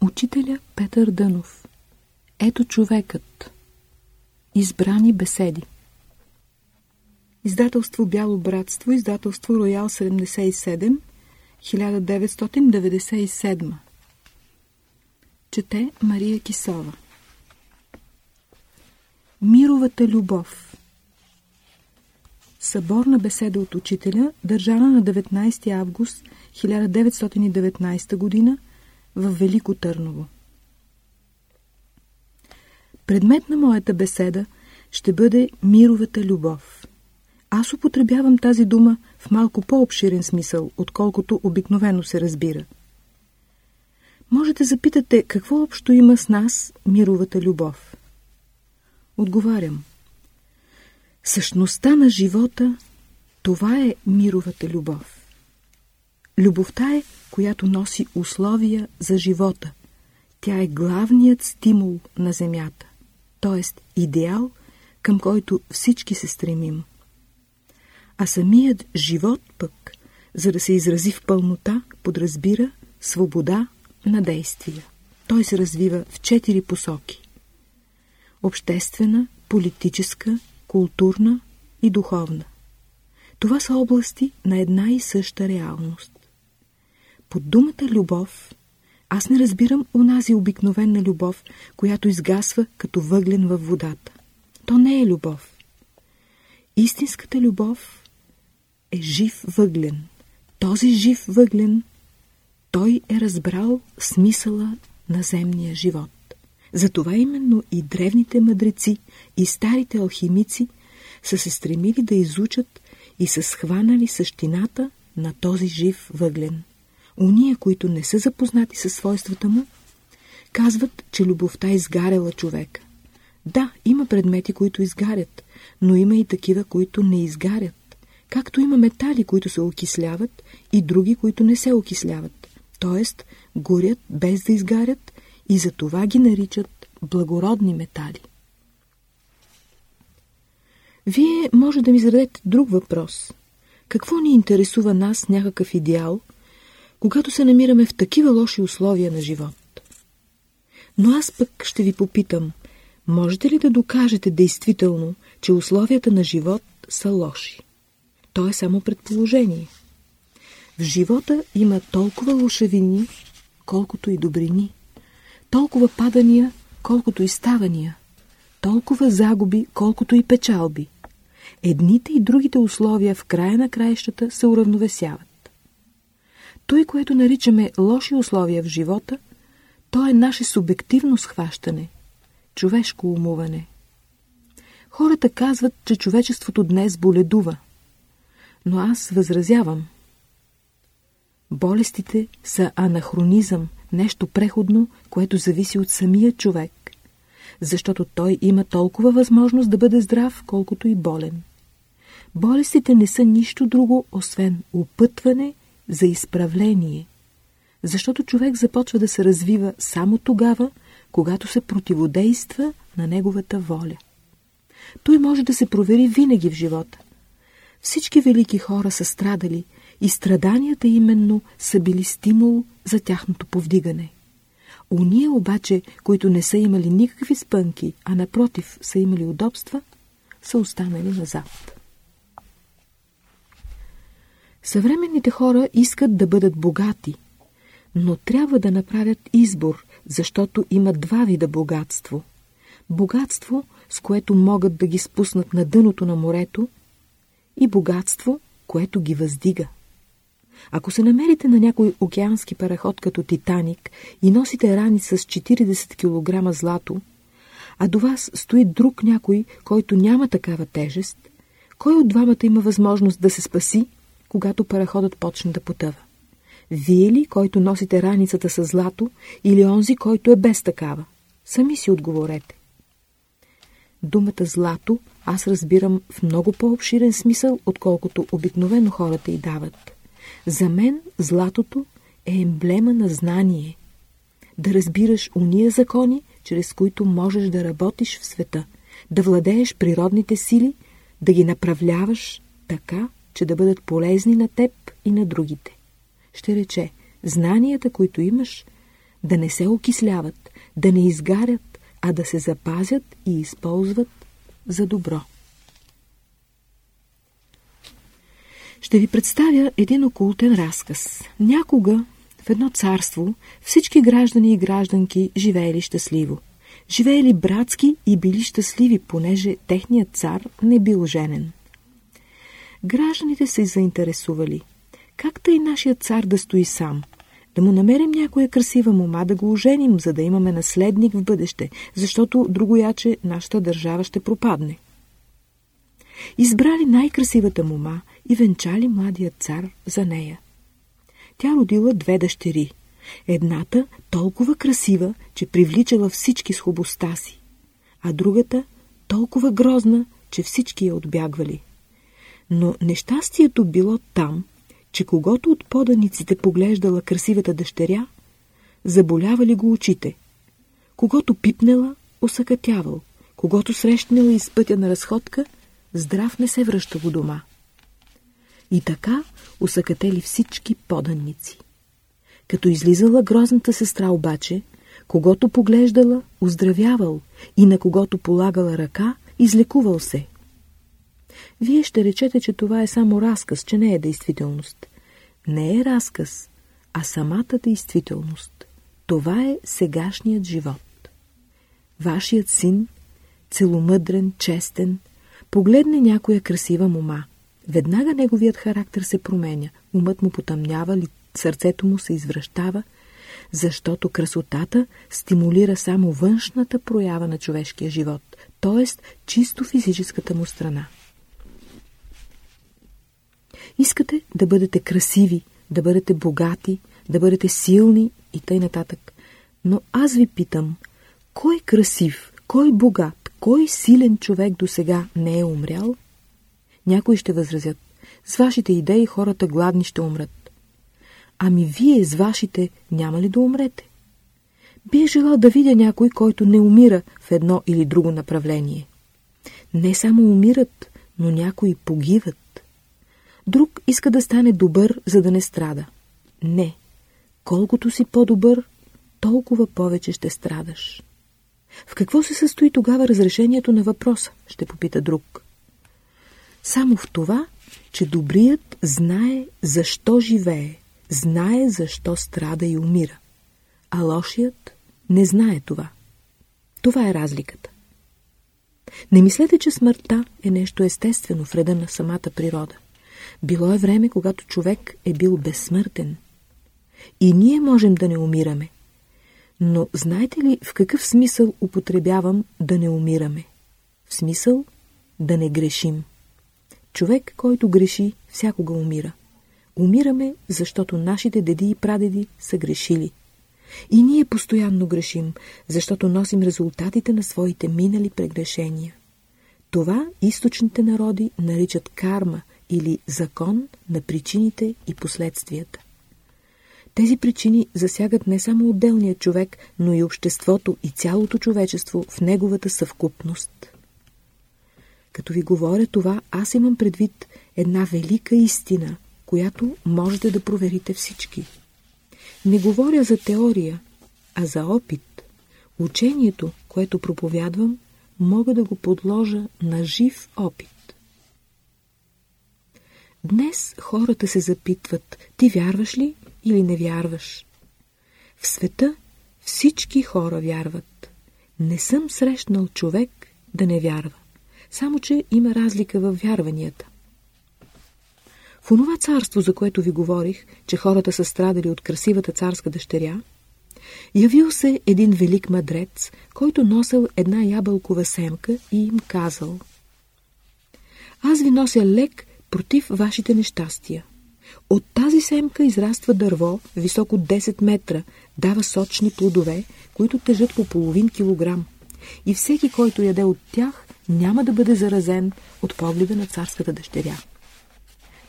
Учителя Петър Дънов. Ето човекът. Избрани беседи. Издателство Бяло братство, издателство Роял 77, 1997 Чете Мария Кисова. Мировата любов. Съборна беседа от учителя, държана на 19 август 1919 година в Велико Търново. Предмет на моята беседа ще бъде мировата любов. Аз употребявам тази дума в малко по-обширен смисъл, отколкото обикновено се разбира. Можете запитате какво общо има с нас мировата любов. Отговарям. Същността на живота, това е мировата любов. Любовта е, която носи условия за живота. Тя е главният стимул на Земята, т.е. идеал, към който всички се стремим. А самият живот пък, за да се изрази в пълнота, подразбира свобода на действия. Той се развива в четири посоки. Обществена, политическа, културна и духовна. Това са области на една и съща реалност. Под думата любов аз не разбирам онази обикновена любов, която изгасва като въглен във водата. То не е любов. Истинската любов е жив въглен. Този жив въглен, той е разбрал смисъла на земния живот. Затова именно и древните мъдреци, и старите алхимици са се стремили да изучат и са схванали същината на този жив въглен. Уния, които не са запознати със свойствата му, казват, че любовта изгаряла човека. Да, има предмети, които изгарят, но има и такива, които не изгарят. Както има метали, които се окисляват и други, които не се окисляват. Тоест, горят без да изгарят и за това ги наричат благородни метали. Вие може да ми зададете друг въпрос. Какво ни интересува нас някакъв идеал, когато се намираме в такива лоши условия на живот? Но аз пък ще ви попитам, можете ли да докажете действително, че условията на живот са лоши? То е само предположение. В живота има толкова лошавини, колкото и добрини. Толкова падания, колкото и ставания. Толкова загуби, колкото и печалби. Едните и другите условия в края на краищата се уравновесяват. Той, което наричаме лоши условия в живота, то е наше субективно схващане, човешко умуване. Хората казват, че човечеството днес боледува. Но аз възразявам. Болестите са анахронизъм, нещо преходно, което зависи от самия човек, защото той има толкова възможност да бъде здрав, колкото и болен. Болестите не са нищо друго, освен опътване за изправление, защото човек започва да се развива само тогава, когато се противодейства на неговата воля. Той може да се провери винаги в живота. Всички велики хора са страдали и страданията именно са били стимул за тяхното повдигане. Уния обаче, които не са имали никакви спънки, а напротив са имали удобства, са останали назад. Съвременните хора искат да бъдат богати, но трябва да направят избор, защото има два вида богатство. Богатство, с което могат да ги спуснат на дъното на морето, и богатство, което ги въздига. Ако се намерите на някой океански параход като Титаник и носите рани с 40 кг злато, а до вас стои друг някой, който няма такава тежест, кой от двамата има възможност да се спаси, когато параходът почне да потъва? Вие ли, който носите раницата с злато, или онзи, който е без такава? Сами си отговорете. Думата злато аз разбирам в много по-обширен смисъл, отколкото обикновено хората й дават. За мен златото е емблема на знание. Да разбираш уния закони, чрез които можеш да работиш в света, да владееш природните сили, да ги направляваш така, че да бъдат полезни на теб и на другите. Ще рече, знанията, които имаш, да не се окисляват, да не изгарят, а да се запазят и използват за добро. Ще ви представя един окултен разказ. Някога в едно царство всички граждани и гражданки живеели щастливо. Живеели братски и били щастливи, понеже техният цар не бил женен. Гражданите се заинтересували. Как и нашият цар да стои сам? Да му намерим някоя красива мома да го оженим, за да имаме наследник в бъдеще, защото другояче нашата държава ще пропадне. Избрали най-красивата мома и венчали младият цар за нея. Тя родила две дъщери. Едната толкова красива, че привличала всички с хубостта си, а другата толкова грозна, че всички я отбягвали. Но нещастието било там, че когато от поданиците поглеждала красивата дъщеря, заболявали го очите. Когато пипнела, осъкатявал. Когато срещнала из пътя на разходка, здрав не се връща го дома. И така усъкатели всички поданници. Като излизала грозната сестра обаче, когато поглеждала, оздравявал и на когото полагала ръка, излекувал се. Вие ще речете, че това е само разказ, че не е действителност. Не е разказ, а самата действителност. Това е сегашният живот. Вашият син, целомъдрен, честен, погледне някоя красива мома – Веднага неговият характер се променя, умът му потъмнява, сърцето му се извръщава, защото красотата стимулира само външната проява на човешкия живот, т.е. чисто физическата му страна. Искате да бъдете красиви, да бъдете богати, да бъдете силни и тъй нататък. Но аз ви питам, кой красив, кой богат, кой силен човек до сега не е умрял? Някои ще възразят. С вашите идеи хората гладни ще умрат. Ами вие с вашите няма ли да умрете? Бих желал да видя някой, който не умира в едно или друго направление. Не само умират, но някои погиват. Друг иска да стане добър, за да не страда. Не. Колкото си по-добър, толкова повече ще страдаш. В какво се състои тогава разрешението на въпроса, ще попита друг. Само в това, че добрият знае защо живее, знае защо страда и умира, а лошият не знае това. Това е разликата. Не мислете, че смъртта е нещо естествено в реда на самата природа. Било е време, когато човек е бил безсмъртен. И ние можем да не умираме. Но знаете ли в какъв смисъл употребявам да не умираме? В смисъл да не грешим. Човек, който греши, всякога умира. Умираме, защото нашите деди и прадеди са грешили. И ние постоянно грешим, защото носим резултатите на своите минали прегрешения. Това източните народи наричат карма или закон на причините и последствията. Тези причини засягат не само отделния човек, но и обществото и цялото човечество в неговата съвкупност. Като ви говоря това, аз имам предвид една велика истина, която можете да проверите всички. Не говоря за теория, а за опит. Учението, което проповядвам, мога да го подложа на жив опит. Днес хората се запитват, ти вярваш ли или не вярваш? В света всички хора вярват. Не съм срещнал човек да не вярва. Само, че има разлика в вярванията. В онова царство, за което ви говорих, че хората са страдали от красивата царска дъщеря, явил се един велик мъдрец, който носил една ябълкова семка и им казал Аз ви нося лек против вашите нещастия. От тази семка израства дърво, високо 10 метра, дава сочни плодове, които тежат по половин килограм. И всеки, който яде от тях, няма да бъде заразен от погледа на царската дъщеря.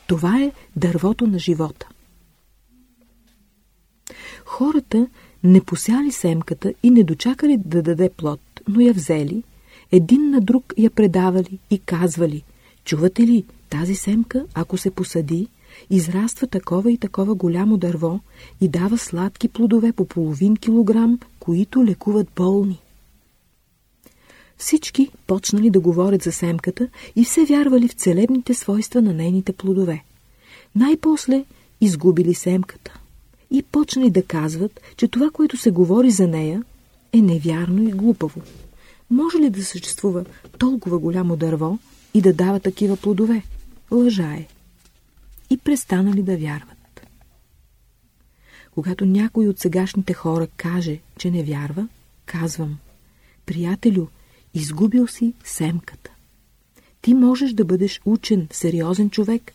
Това е дървото на живота. Хората не посяли семката и не дочакали да даде плод, но я взели, един на друг я предавали и казвали, чувате ли, тази семка, ако се посади, израства такова и такова голямо дърво и дава сладки плодове по половин килограм, които лекуват болни. Всички почнали да говорят за семката и все вярвали в целебните свойства на нейните плодове. Най-после изгубили семката и почнали да казват, че това, което се говори за нея, е невярно и глупаво. Може ли да съществува толкова голямо дърво и да дава такива плодове? Лъжа е. И престанали да вярват. Когато някой от сегашните хора каже, че не вярва, казвам, приятелю, изгубил си семката. Ти можеш да бъдеш учен, сериозен човек,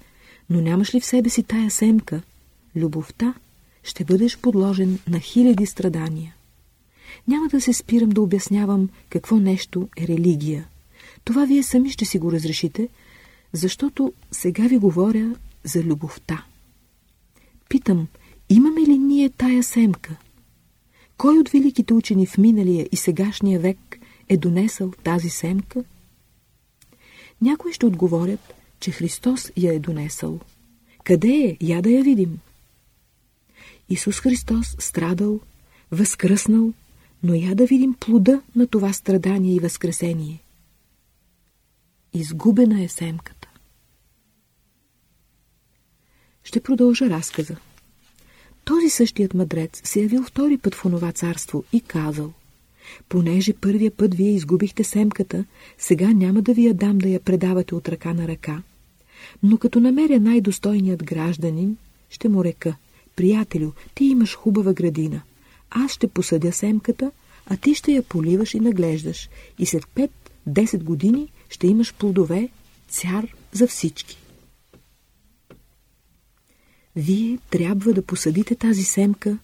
но нямаш ли в себе си тая семка, любовта, ще бъдеш подложен на хиляди страдания. Няма да се спирам да обяснявам какво нещо е религия. Това вие сами ще си го разрешите, защото сега ви говоря за любовта. Питам, имаме ли ние тая семка? Кой от великите учени в миналия и сегашния век е донесъл тази семка? Някои ще отговорят, че Христос я е донесъл. Къде е? Я да я видим. Исус Христос страдал, възкръснал, но я да видим плода на това страдание и възкресение. Изгубена е семката. Ще продължа разказа. Този същият мъдрец се явил втори път в онова царство и казал Понеже първия път вие изгубихте семката, сега няма да ви я дам да я предавате от ръка на ръка. Но като намеря най-достойният гражданин, ще му река Приятелю, ти имаш хубава градина – аз ще посъдя семката, а ти ще я поливаш и наглеждаш. И след 5-10 години ще имаш плодове, цяр за всички. Вие трябва да посадите тази семка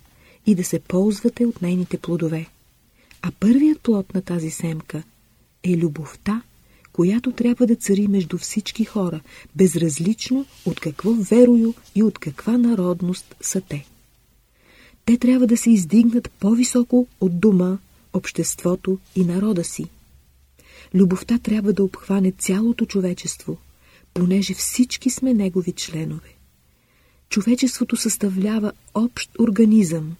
и да се ползвате от нейните плодове. А първият плод на тази семка е любовта, която трябва да цари между всички хора, безразлично от какво верою и от каква народност са те те трябва да се издигнат по-високо от дома, обществото и народа си. Любовта трябва да обхване цялото човечество, понеже всички сме негови членове. Човечеството съставлява общ организъм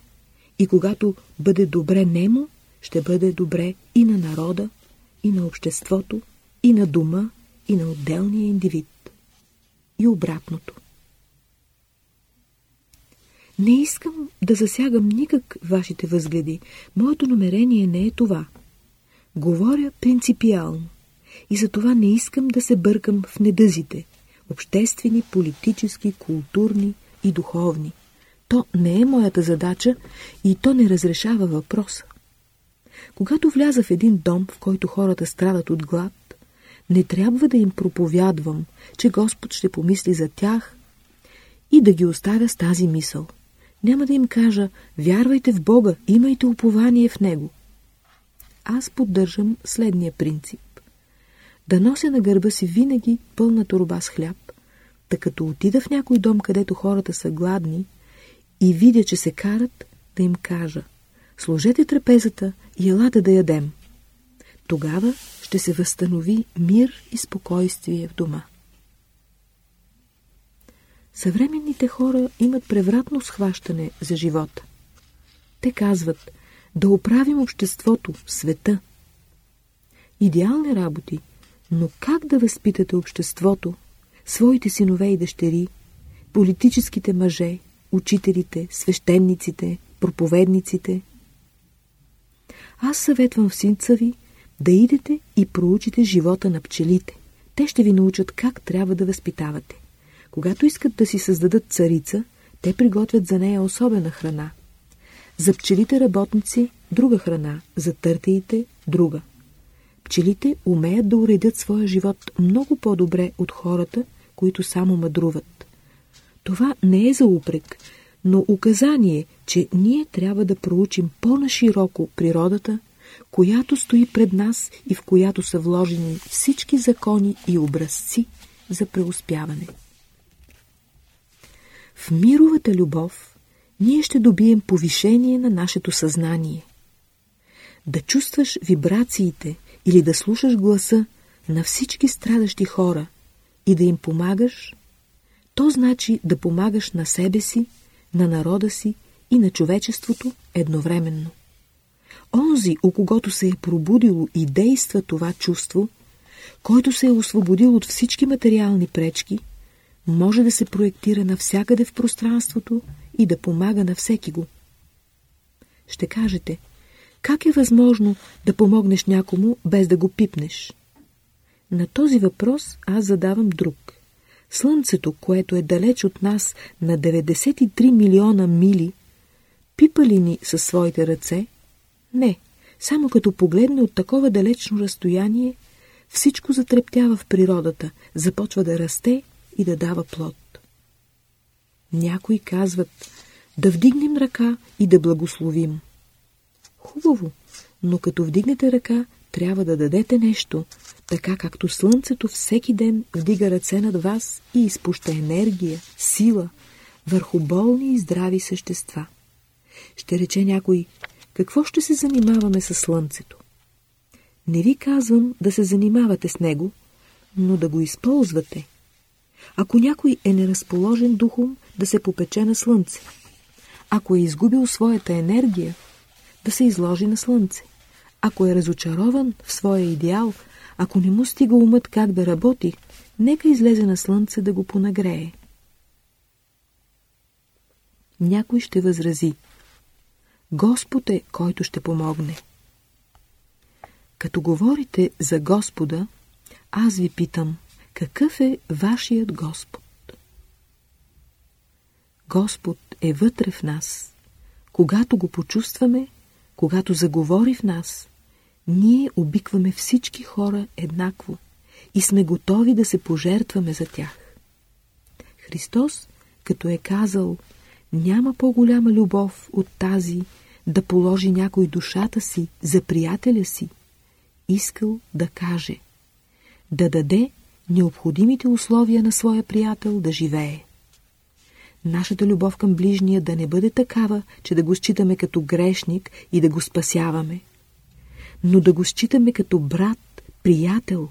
и когато бъде добре немо, ще бъде добре и на народа, и на обществото, и на дома, и на отделния индивид. И обратното. Не искам да засягам никак вашите възгледи. Моето намерение не е това. Говоря принципиално. И за това не искам да се бъркам в недъзите. Обществени, политически, културни и духовни. То не е моята задача и то не разрешава въпроса. Когато вляза в един дом, в който хората страдат от глад, не трябва да им проповядвам, че Господ ще помисли за тях и да ги оставя с тази мисъл – няма да им кажа, вярвайте в Бога, имайте упование в Него. Аз поддържам следния принцип. Да нося на гърба си винаги пълна турба с хляб, да като отида в някой дом, където хората са гладни и видя, че се карат, да им кажа, сложете трапезата и елате да ядем. Тогава ще се възстанови мир и спокойствие в дома. Съвременните хора имат превратно схващане за живота. Те казват да оправим обществото, света. Идеални работи, но как да възпитате обществото, своите синове и дъщери, политическите мъже, учителите, свещениците, проповедниците? Аз съветвам в синца ви да идете и проучите живота на пчелите. Те ще ви научат как трябва да възпитавате. Когато искат да си създадат царица, те приготвят за нея особена храна. За пчелите работници – друга храна, за търтеите – друга. Пчелите умеят да уредят своя живот много по-добре от хората, които само мъдруват. Това не е за упрек, но указание, че ние трябва да проучим по-нашироко природата, която стои пред нас и в която са вложени всички закони и образци за преуспяване. В мировата любов ние ще добием повишение на нашето съзнание. Да чувстваш вибрациите или да слушаш гласа на всички страдащи хора и да им помагаш, то значи да помагаш на себе си, на народа си и на човечеството едновременно. Онзи, у когото се е пробудило и действа това чувство, който се е освободил от всички материални пречки, може да се проектира навсякъде в пространството и да помага на всеки го. Ще кажете, как е възможно да помогнеш някому без да го пипнеш? На този въпрос аз задавам друг. Слънцето, което е далеч от нас на 93 милиона мили, пипа ли ни със своите ръце? Не, само като погледне от такова далечно разстояние, всичко затрептява в природата, започва да расте и да дава плод. Някои казват да вдигнем ръка и да благословим. Хубаво, но като вдигнете ръка, трябва да дадете нещо, така както слънцето всеки ден вдига ръце над вас и изпуща енергия, сила върху болни и здрави същества. Ще рече някой, какво ще се занимаваме с слънцето? Не ви казвам да се занимавате с него, но да го използвате. Ако някой е неразположен духом, да се попече на слънце. Ако е изгубил своята енергия, да се изложи на слънце. Ако е разочарован в своя идеал, ако не му стига умът как да работи, нека излезе на слънце да го понагрее. Някой ще възрази. Господ е, който ще помогне. Като говорите за Господа, аз ви питам, какъв е вашият Господ? Господ е вътре в нас. Когато го почувстваме, когато заговори в нас, ние обикваме всички хора еднакво и сме готови да се пожертваме за тях. Христос, като е казал, няма по-голяма любов от тази да положи някой душата си за приятеля си, искал да каже, да даде необходимите условия на своя приятел да живее. Нашата любов към ближния да не бъде такава, че да го считаме като грешник и да го спасяваме, но да го считаме като брат, приятел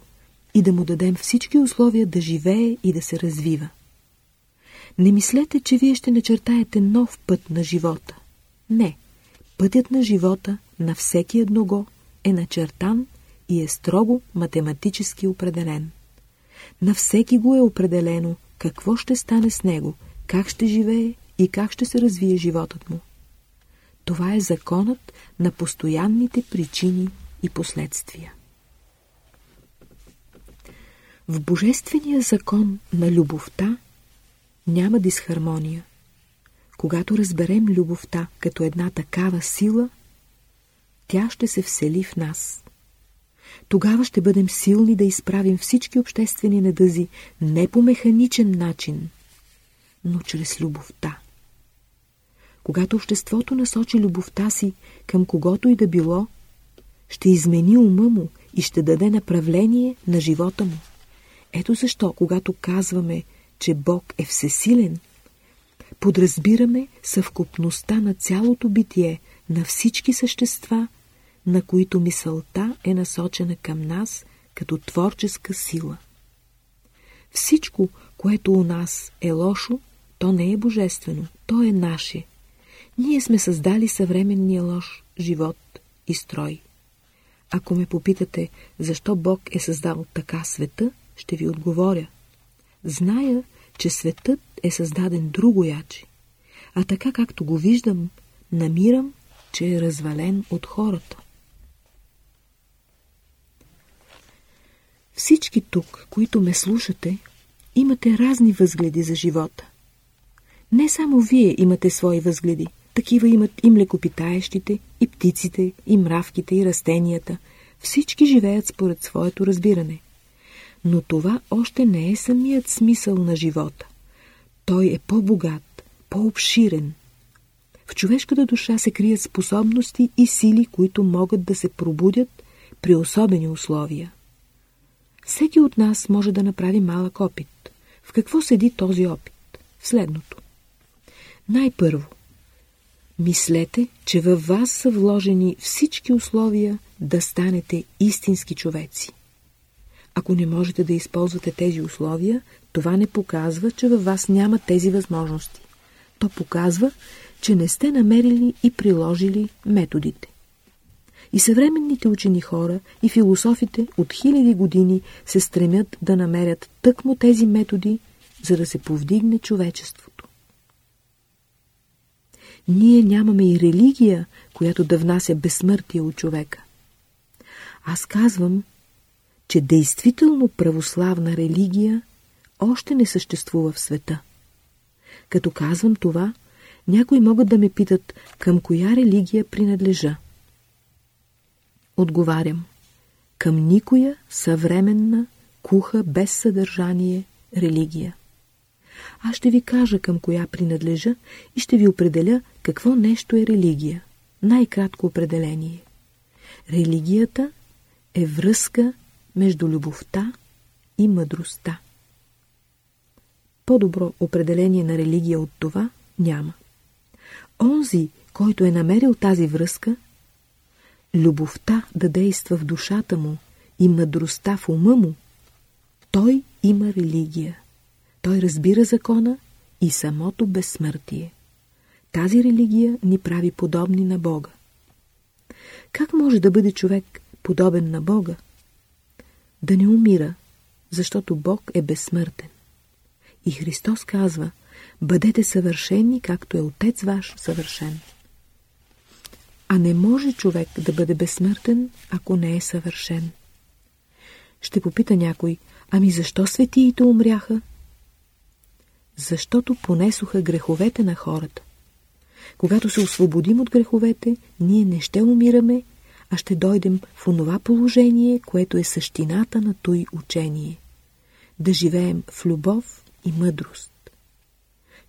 и да му дадем всички условия да живее и да се развива. Не мислете, че вие ще начертаете нов път на живота. Не, пътят на живота на всеки едного е начертан и е строго математически определен. На всеки го е определено какво ще стане с него, как ще живее и как ще се развие животът му. Това е законът на постоянните причини и последствия. В божествения закон на любовта няма дисхармония. Когато разберем любовта като една такава сила, тя ще се всели в нас. Тогава ще бъдем силни да изправим всички обществени недъзи не по механичен начин, но чрез любовта. Когато обществото насочи любовта си към когото и да било, ще измени ума му и ще даде направление на живота му. Ето защо, когато казваме, че Бог е всесилен, подразбираме съвкупността на цялото битие, на всички същества, на които мисълта е насочена към нас като творческа сила. Всичко, което у нас е лошо, то не е божествено, то е наше. Ние сме създали съвременния лош живот и строй. Ако ме попитате, защо Бог е създал така света, ще ви отговоря. Зная, че светът е създаден другояче, а така както го виждам, намирам, че е развален от хората. Всички тук, които ме слушате, имате разни възгледи за живота. Не само вие имате свои възгледи – такива имат и млекопитаещите, и птиците, и мравките, и растенията. Всички живеят според своето разбиране. Но това още не е самият смисъл на живота. Той е по-богат, по-обширен. В човешката душа се крият способности и сили, които могат да се пробудят при особени условия. Всеки от нас може да направи малък опит. В какво седи този опит? В следното. Най-първо – Мислете, че във вас са вложени всички условия да станете истински човеци. Ако не можете да използвате тези условия, това не показва, че във вас няма тези възможности. То показва, че не сте намерили и приложили методите. И съвременните учени хора, и философите от хиляди години се стремят да намерят тъкмо тези методи, за да се повдигне човечеството. Ние нямаме и религия, която да внася безсмъртие от човека. Аз казвам, че действително православна религия още не съществува в света. Като казвам това, някои могат да ме питат към коя религия принадлежа. Отговарям. Към никоя съвременна, куха, без съдържание религия. Аз ще ви кажа към коя принадлежа и ще ви определя какво нещо е религия. Най-кратко определение. Религията е връзка между любовта и мъдростта. По-добро определение на религия от това няма. Онзи, който е намерил тази връзка, любовта да действа в душата му и мъдростта в ума му, той има религия. Той разбира закона и самото безсмъртие. Тази религия ни прави подобни на Бога. Как може да бъде човек подобен на Бога? Да не умира, защото Бог е безсмъртен. И Христос казва, бъдете съвършени, както е Отец ваш съвършен. А не може човек да бъде безсмъртен, ако не е съвършен. Ще попита някой, ами защо светиите умряха? Защото понесоха греховете на хората. Когато се освободим от греховете, ние не ще умираме, а ще дойдем в онова положение, което е същината на той учение. Да живеем в любов и мъдрост.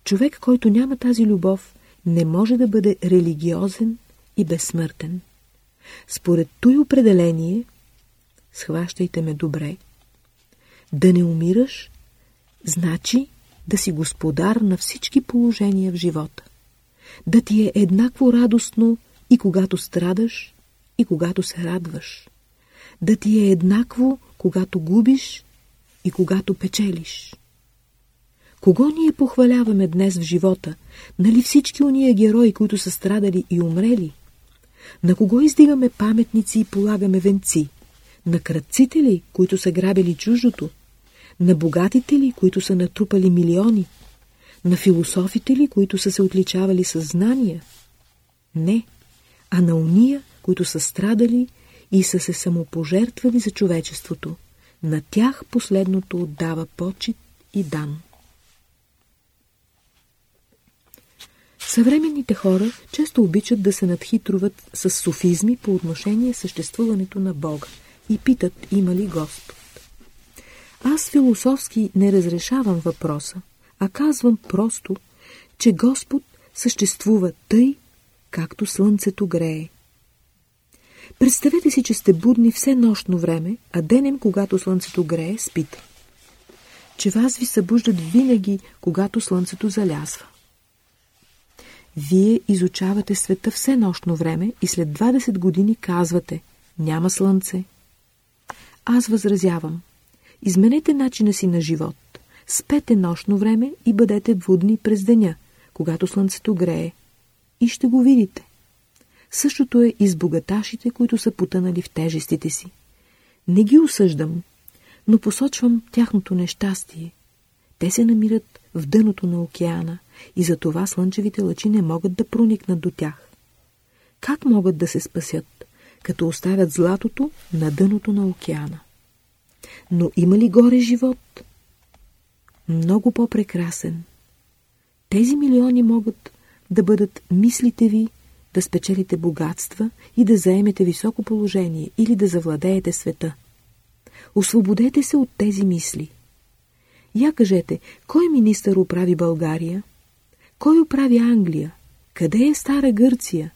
Човек, който няма тази любов, не може да бъде религиозен и безсмъртен. Според той определение, схващайте ме добре, да не умираш, значи да си господар на всички положения в живота. Да ти е еднакво радостно и когато страдаш, и когато се радваш. Да ти е еднакво, когато губиш и когато печелиш. Кого ние похваляваме днес в живота? Нали всички уния герои, които са страдали и умрели? На кого издигаме паметници и полагаме венци? На кръците ли, които са грабили чуждото? На богатите ли, които са натрупали милиони? На философите ли, които са се отличавали със знания? Не, а на уния, които са страдали и са се самопожертвали за човечеството. На тях последното отдава почет и дан. Съвременните хора често обичат да се надхитруват с софизми по отношение съществуването на Бога и питат има ли Господ. Аз философски не разрешавам въпроса, а казвам просто, че Господ съществува тъй, както слънцето грее. Представете си, че сте будни все нощно време, а денем, когато слънцето грее, спите. Че вас ви събуждат винаги, когато слънцето залязва. Вие изучавате света все нощно време и след 20 години казвате «Няма слънце». Аз възразявам. Изменете начина си на живот. Спете нощно време и бъдете будни през деня, когато слънцето грее. И ще го видите. Същото е и с богаташите, които са потънали в тежестите си. Не ги осъждам, но посочвам тяхното нещастие. Те се намират в дъното на океана и за това слънчевите лъчи не могат да проникнат до тях. Как могат да се спасят, като оставят златото на дъното на океана? Но има ли горе живот? Много по-прекрасен. Тези милиони могат да бъдат мислите ви да спечелите богатства и да заемете високо положение или да завладеете света. Освободете се от тези мисли. Я кажете, кой министър управи България? Кой управи Англия? Къде е Стара Гърция?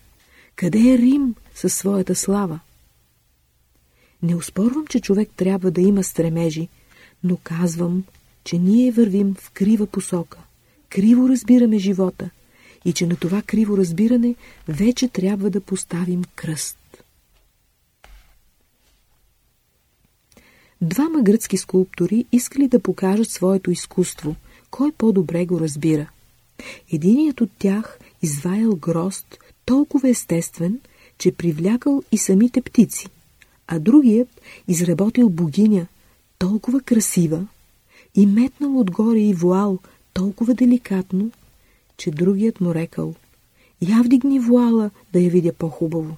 Къде е Рим със своята слава? Не успорвам, че човек трябва да има стремежи, но казвам, че ние вървим в крива посока. Криво разбираме живота и че на това криво разбиране вече трябва да поставим кръст. Двама гръцки скулптори искали да покажат своето изкуство, кой по-добре го разбира. Единият от тях изваял грозд толкова естествен, че привлякал и самите птици, а другият изработил богиня, толкова красива, и метнал отгоре и вуал толкова деликатно, че другият му рекал «Я вдигни вуала да я видя по-хубаво».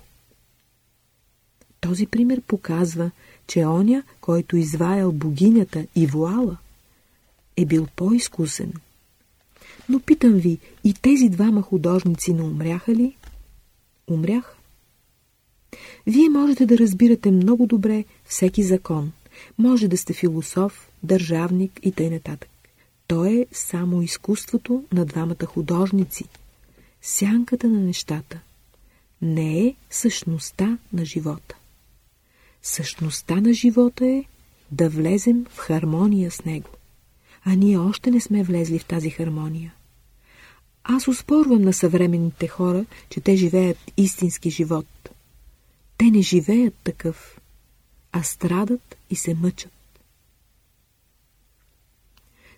Този пример показва, че оня, който изваял богинята и вуала, е бил по-изкусен. Но питам ви, и тези двама художници не умряха ли? Умряха. Вие можете да разбирате много добре всеки закон. Може да сте философ, държавник и т.н. То е само изкуството на двамата художници. Сянката на нещата. Не е същността на живота. Същността на живота е да влезем в хармония с него. А ние още не сме влезли в тази хармония. Аз успорвам на съвременните хора, че те живеят истински живот. Те не живеят такъв, а страдат и се мъчат.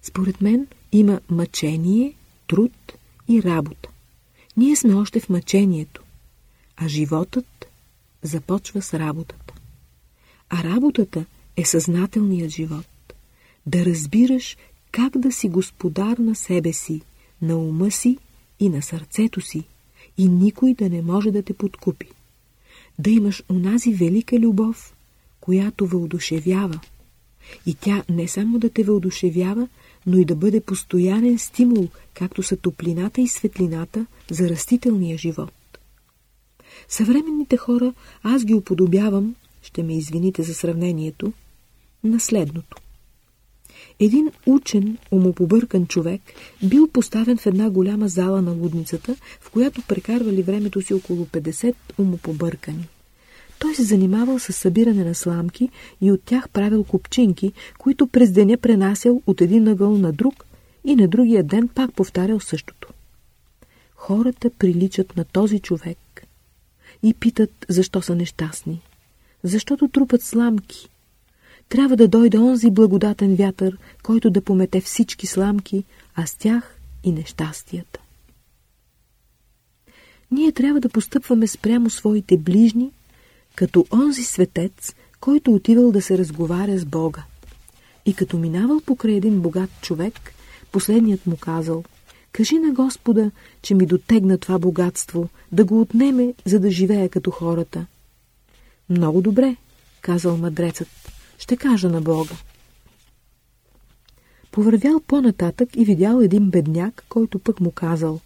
Според мен има мъчение, труд и работа. Ние сме още в мъчението, а животът започва с работата. А работата е съзнателният живот. Да разбираш как да си господар на себе си, на ума си и на сърцето си, и никой да не може да те подкупи. Да имаш онази велика любов, която въодушевява. И тя не само да те въодушевява, но и да бъде постоянен стимул, както са топлината и светлината за растителния живот. Съвременните хора аз ги уподобявам, ще ме извините за сравнението, на следното. Един учен, умопобъркан човек, бил поставен в една голяма зала на лудницата, в която прекарвали времето си около 50 умопобъркани. Той се занимавал с събиране на сламки и от тях правил купчинки, които през деня пренасял от един ъгъл на друг и на другия ден пак повтарял същото. Хората приличат на този човек и питат защо са нещастни. Защото трупат сламки. Трябва да дойде онзи благодатен вятър, който да помете всички сламки, а с тях и нещастията. Ние трябва да постъпваме спрямо своите ближни, като онзи светец, който отивал да се разговаря с Бога. И като минавал покрай един богат човек, последният му казал «Кажи на Господа, че ми дотегна това богатство, да го отнеме, за да живея като хората». «Много добре», казал мъдрецът, «ще кажа на Бога». Повървял по-нататък и видял един бедняк, който пък му казал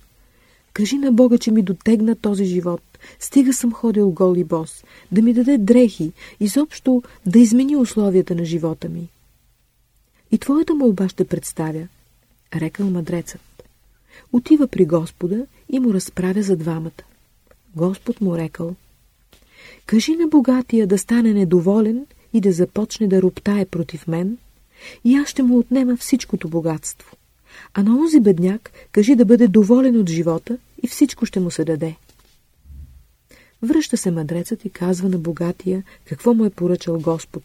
«Кажи на Бога, че ми дотегна този живот, Стига съм ходил гол и бос, да ми даде дрехи, изобщо да измени условията на живота ми. И твоята молба ще представя, рекал мъдрецът. Отива при Господа и му разправя за двамата. Господ му рекал, кажи на богатия да стане недоволен и да започне да роптае против мен, и аз ще му отнема всичкото богатство. А на онзи бедняк кажи да бъде доволен от живота и всичко ще му се даде. Връща се мъдрецът и казва на богатия какво му е поръчал Господ.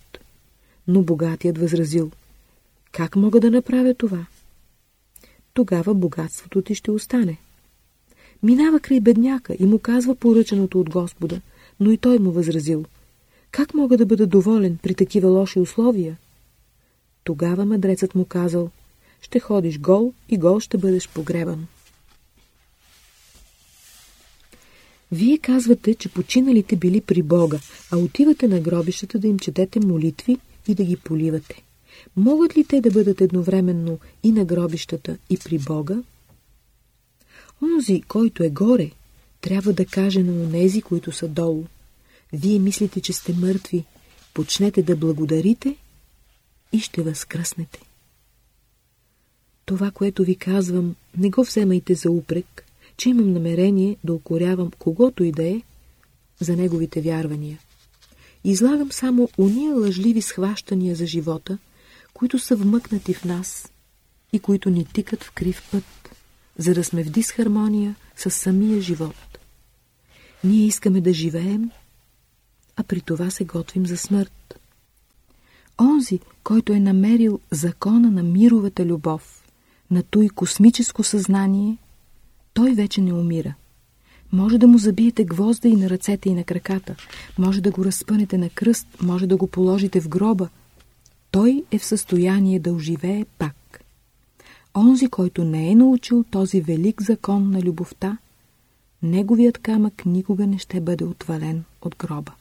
Но богатият възразил. Как мога да направя това? Тогава богатството ти ще остане. Минава край бедняка и му казва поръчаното от Господа, но и той му възразил. Как мога да бъда доволен при такива лоши условия? Тогава мъдрецът му казал, ще ходиш гол и гол ще бъдеш погребан. Вие казвате, че починалите били при Бога, а отивате на гробищата да им четете молитви и да ги поливате. Могат ли те да бъдат едновременно и на гробищата, и при Бога? Онзи, който е горе, трябва да каже на онези, които са долу. Вие мислите, че сте мъртви. Почнете да благодарите и ще възкръснете. Това, което ви казвам, не го вземайте за упрек, че имам намерение да укорявам когото и да е за неговите вярвания. Излагам само уния лъжливи схващания за живота, които са вмъкнати в нас и които ни тикат в крив път, за да сме в дисхармония с самия живот. Ние искаме да живеем, а при това се готвим за смърт. Онзи, който е намерил закона на мировата любов, на той космическо съзнание, той вече не умира. Може да му забиете гвозда и на ръцете и на краката, може да го разпънете на кръст, може да го положите в гроба. Той е в състояние да оживее пак. Онзи, който не е научил този велик закон на любовта, неговият камък никога не ще бъде отвален от гроба.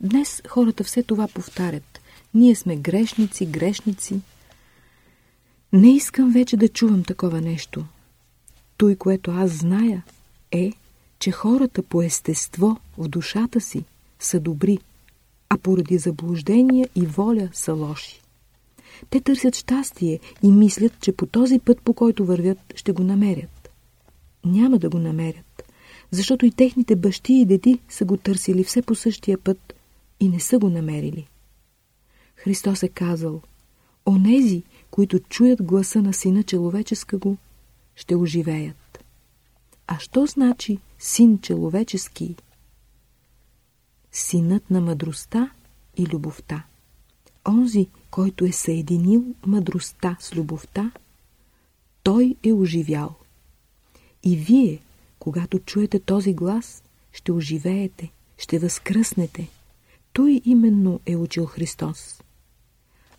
Днес хората все това повтарят. Ние сме грешници, грешници. Не искам вече да чувам такова нещо. Той, което аз зная, е, че хората по естество в душата си са добри, а поради заблуждения и воля са лоши. Те търсят щастие и мислят, че по този път, по който вървят, ще го намерят. Няма да го намерят, защото и техните бащи и деди са го търсили все по същия път и не са го намерили. Христос е казал, онези, които чуят гласа на Сина Человеческа го, ще оживеят. А що значи Син Человечески? Синът на мъдростта и любовта. Онзи, който е съединил мъдростта с любовта, той е оживял. И вие, когато чуете този глас, ще оживеете, ще възкръснете. Той именно е учил Христос.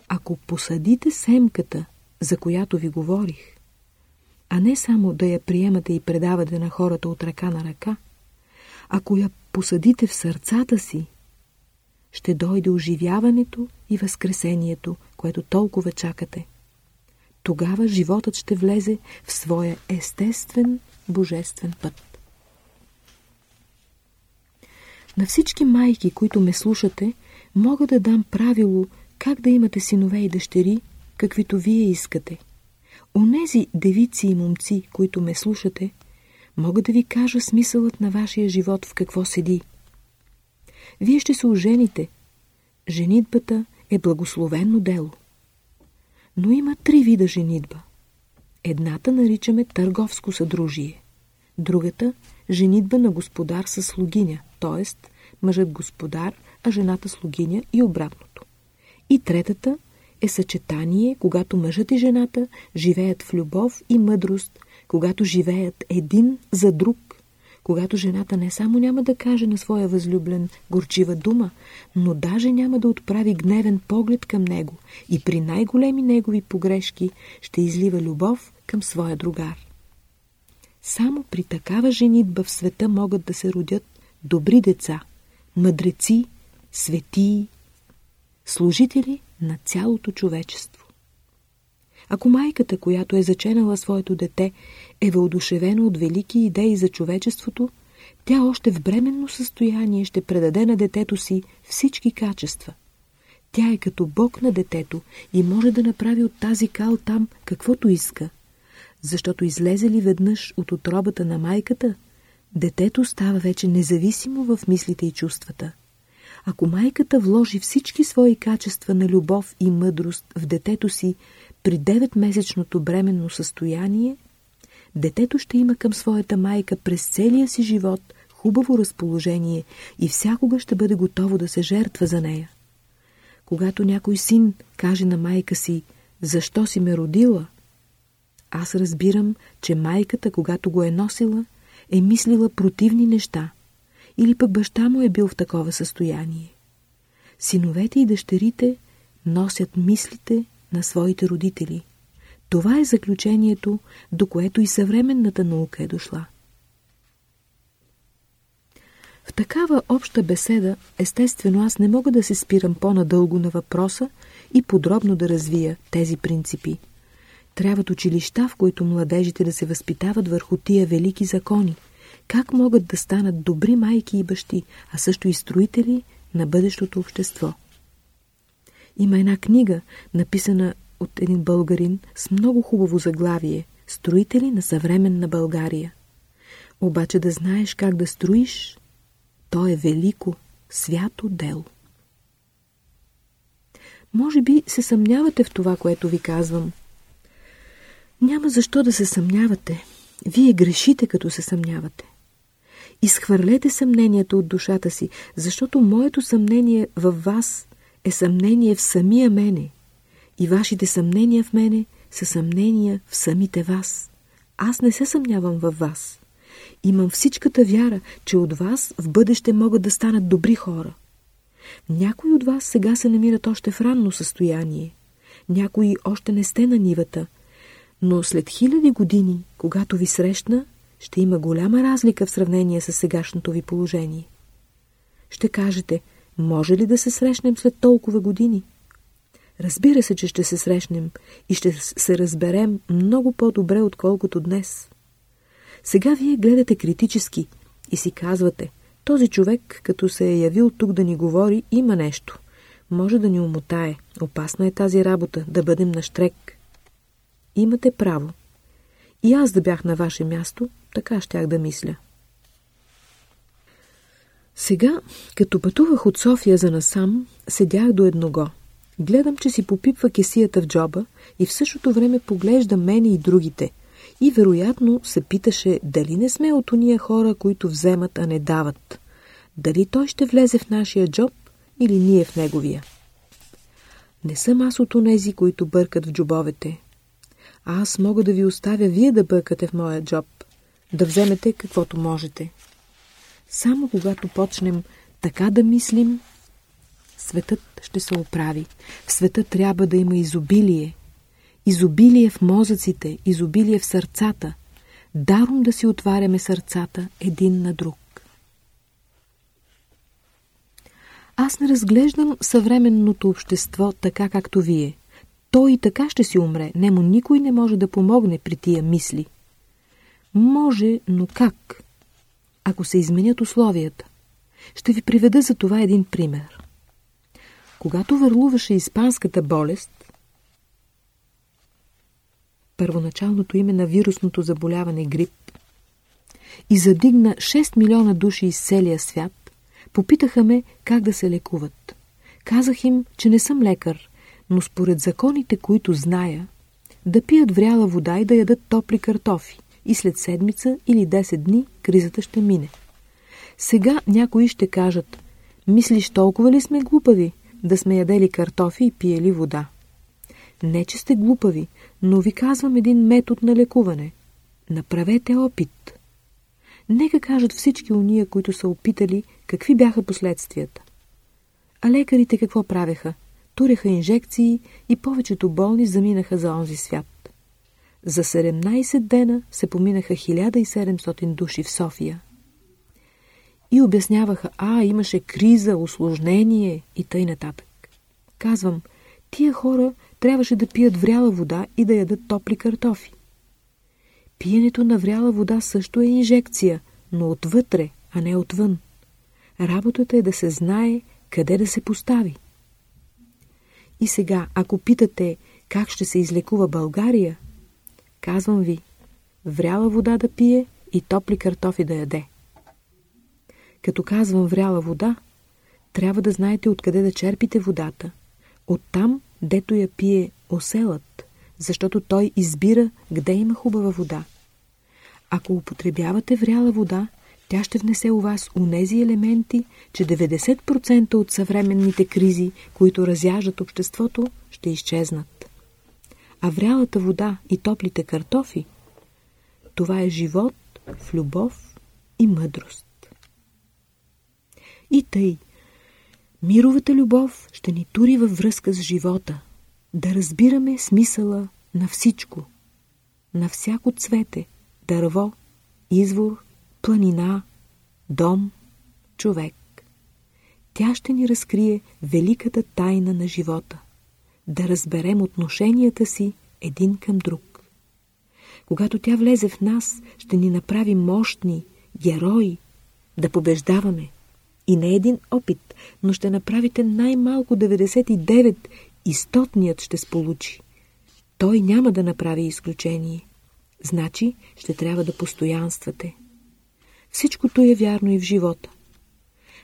Ако посадите семката, за която ви говорих, а не само да я приемате и предавате на хората от ръка на ръка, ако я посадите в сърцата си, ще дойде оживяването и възкресението, което толкова чакате. Тогава животът ще влезе в своя естествен божествен път. На всички майки, които ме слушате, мога да дам правило как да имате синове и дъщери, каквито вие искате. Онези девици и момци, които ме слушате, мога да ви кажа смисълът на вашия живот в какво седи. Вие ще се ожените. Женитбата е благословено дело. Но има три вида женитба. Едната наричаме търговско съдружие. Другата – женитба на господар с слугиня, т.е. мъжът господар, а жената слугиня и обратното. И третата е съчетание, когато мъжът и жената живеят в любов и мъдрост, когато живеят един за друг, когато жената не само няма да каже на своя възлюблен горчива дума, но даже няма да отправи гневен поглед към него и при най-големи негови погрешки ще излива любов към своя другар. Само при такава женитба в света могат да се родят добри деца, мъдреци, светии, служители на цялото човечество. Ако майката, която е заченала своето дете, е въодушевена от велики идеи за човечеството, тя още в бременно състояние ще предаде на детето си всички качества. Тя е като Бог на детето и може да направи от тази кал там каквото иска – защото излезе ли веднъж от отробата на майката, детето става вече независимо в мислите и чувствата. Ако майката вложи всички свои качества на любов и мъдрост в детето си при 9-месечното бременно състояние, детето ще има към своята майка през целия си живот хубаво разположение и всякога ще бъде готово да се жертва за нея. Когато някой син каже на майка си «Защо си ме родила?», аз разбирам, че майката, когато го е носила, е мислила противни неща. Или пък баща му е бил в такова състояние. Синовете и дъщерите носят мислите на своите родители. Това е заключението, до което и съвременната наука е дошла. В такава обща беседа, естествено, аз не мога да се спирам по-надълго на въпроса и подробно да развия тези принципи. Трябват училища, в които младежите да се възпитават върху тия велики закони. Как могат да станат добри майки и бащи, а също и строители на бъдещото общество. Има една книга, написана от един българин с много хубаво заглавие «Строители на съвременна България». Обаче да знаеш как да строиш, то е велико, свято дело. Може би се съмнявате в това, което ви казвам, няма защо да се съмнявате. Вие грешите, като се съмнявате. Изхвърлете съмнението от душата си, защото моето съмнение във вас е съмнение в самия мене и вашите съмнения в мене са съмнения в самите вас. Аз не се съмнявам във вас. Имам всичката вяра, че от вас в бъдеще могат да станат добри хора. Някои от вас сега се намират още в ранно състояние. Някои още не сте на нивата. Но след хиляди години, когато ви срещна, ще има голяма разлика в сравнение с сегашното ви положение. Ще кажете, може ли да се срещнем след толкова години? Разбира се, че ще се срещнем и ще се разберем много по-добре, отколкото днес. Сега вие гледате критически и си казвате, този човек, като се е явил тук да ни говори, има нещо. Може да ни умотае. Опасна е тази работа, да бъдем на штрек. Имате право. И аз да бях на ваше място, така щях да мисля. Сега, като пътувах от София за насам, седях до едного. Гледам, че си попипва кесията в джоба и в същото време поглежда мене и другите. И вероятно се питаше дали не сме от уния хора, които вземат, а не дават. Дали той ще влезе в нашия джоб или ние в неговия. Не съм аз от онези, които бъркат в джобовете. Аз мога да ви оставя вие да бъркате в моя джоб, да вземете каквото можете. Само когато почнем така да мислим, светът ще се оправи. В света трябва да има изобилие. Изобилие в мозъците, изобилие в сърцата. Даром да си отваряме сърцата един на друг. Аз не разглеждам съвременното общество така, както вие. Той и така ще си умре. Немо никой не може да помогне при тия мисли. Може, но как? Ако се изменят условията. Ще ви приведа за това един пример. Когато върлуваше испанската болест, първоначалното име на вирусното заболяване грип, и задигна 6 милиона души из целия свят, попитаха ме как да се лекуват. Казах им, че не съм лекар, но според законите, които зная, да пият вряла вода и да ядат топли картофи и след седмица или 10 дни кризата ще мине. Сега някои ще кажат, мислиш толкова ли сме глупави? да сме ядели картофи и пиели вода. Не, че сте глупави, но ви казвам един метод на лекуване. Направете опит. Нека кажат всички уния, които са опитали, какви бяха последствията. А лекарите какво правеха? Туреха инжекции и повечето болни заминаха за онзи свят. За 17 дена се поминаха 1700 души в София и обясняваха, а, имаше криза, осложнение и тъй нататък. Казвам, тия хора трябваше да пият вряла вода и да ядат топли картофи. Пиенето на вряла вода също е инжекция, но отвътре, а не отвън. Работата е да се знае къде да се постави. И сега, ако питате как ще се излекува България, казвам ви, вряла вода да пие и топли картофи да яде. Като казвам вряла вода, трябва да знаете откъде да черпите водата. Оттам, дето я пие оселът, защото той избира къде има хубава вода. Ако употребявате вряла вода, тя ще внесе у вас унези елементи, че 90% от съвременните кризи, които разяждат обществото, ще изчезнат. А врялата вода и топлите картофи, това е живот в любов и мъдрост. И тъй, мировата любов ще ни тури във връзка с живота, да разбираме смисъла на всичко, на всяко цвете, дърво, извор, планина, дом, човек. Тя ще ни разкрие великата тайна на живота, да разберем отношенията си един към друг. Когато тя влезе в нас, ще ни направи мощни, герои, да побеждаваме, и не един опит, но ще направите най-малко 99 и стотният ще сполучи. Той няма да направи изключение. Значи ще трябва да постоянствате. Всичкото е вярно и в живота.